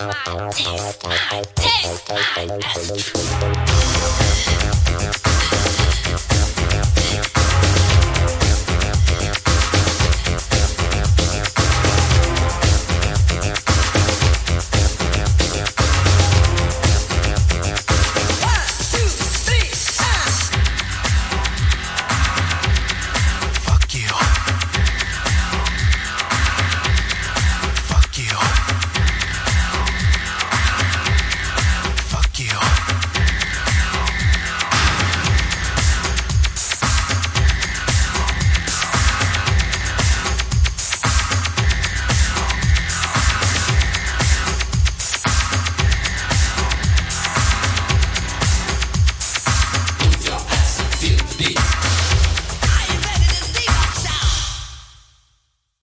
my, taste my, taste my, that's.